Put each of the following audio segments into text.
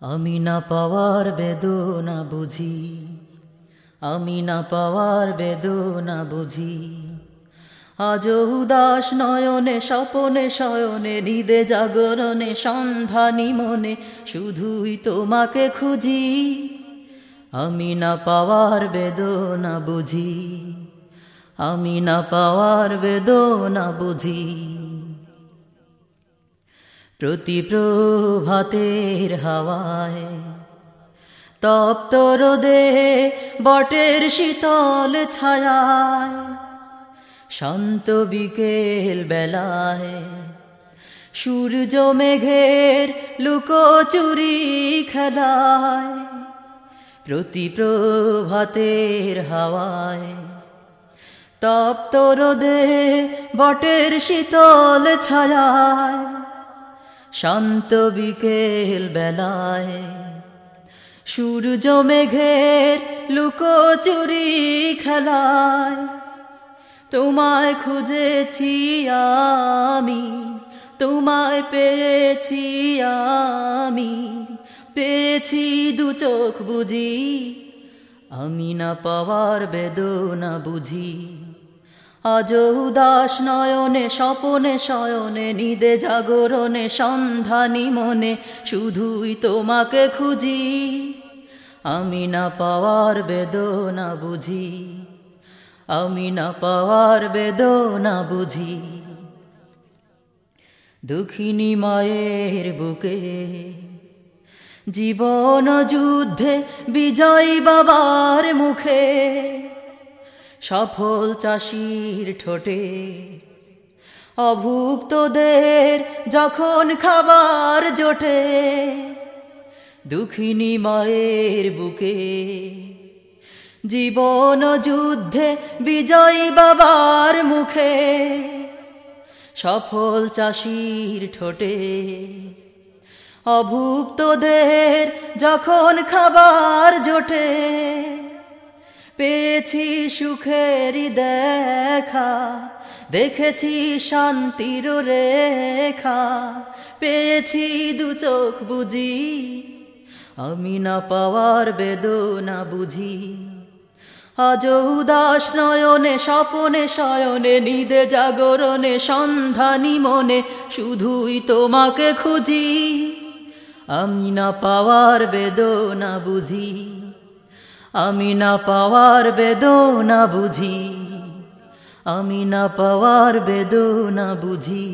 আমি না পাওয়ার বেদনা বুঝি। আমি না পাওয়ার বেদনা বুঝি। আজ উদাস নয়নে, স্বপনে, শয়নে নিদে জাগরণে, সন্ধানী মনে শুধুই তোমাকে খুঁজি। আমি না পাওয়ার বেদনা বুঝি। আমি না পাওয়ার বেদনা বুঝি। প্রতি প্রভাতের হাওয়ায়। তপ্ত রোদে বটের শীতল ছায়ায়। শান্ত বিকেল বেলায় সূর্য মেঘের লুকোচুরি খেলায়। প্রতি প্রভাতের হাওয়ায়। তপ্ত রোদে বটের শীতল ছায়ায়। শান্ত বিকেল বেলায়। সূর্য মেঘের লুকোচুরি খেলায়। তোমায় খুঁজেছি আমি, তোমায় পেয়েছি আমি, পেয়েছি দু চোখ বুঝি। আমি না পাওয়ার বেদনা বুঝি। আজ উদাস নয়নে, স্বপনে, শয়নে, নিদে জাগরণে, সন্ধানী মনে, শুধুই তোমাকে খুঁজি। আমি না পাওয়ার বেদনা বুঝি। আমি না পাওয়ার বেদনা বুঝি। দুঃখিনী মায়ের বুকে, জীবন যুদ্ধে বিজয় বাবার মুখে সফল চাষির ঠোঁটে। অভুক্তদের যখন খাবার জোটে, দুঃখিনী মায়ের বুকে। জীবন যুদ্ধে বিজয় বাবার মুখে, সফল চাষির ঠোঁটে। অভুক্তদের যখন খাবার জোটে পেয়েছি সুখেরই দেখা, দেখেছি শান্তির রেখা, পেয়েছি দু চোখ বুঝি, আমি না পাওয়ার বেদনা বুঝি। আজ উদাস নয়নে, স্বপনে, শয়নে, নিদে, জাগরণে, সন্ধানী মনে শুধুই তোমাকে খুঁজি। আমি না পাওয়ার বেদনা বুঝি। আমি না পাওয়ার বেদনা বুঝি, আমি না পাওয়ার বেদনা বুঝি।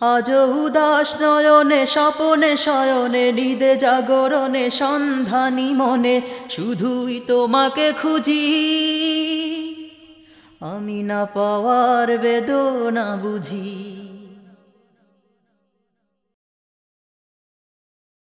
আজ উদাস নয়নে, স্বপনে, শয়নে, নিদে, জাগরণে, সন্ধানী মনে, শুধুই তোমাকে খুঁজি। আমি না পাওয়ার বেদনা বুঝি।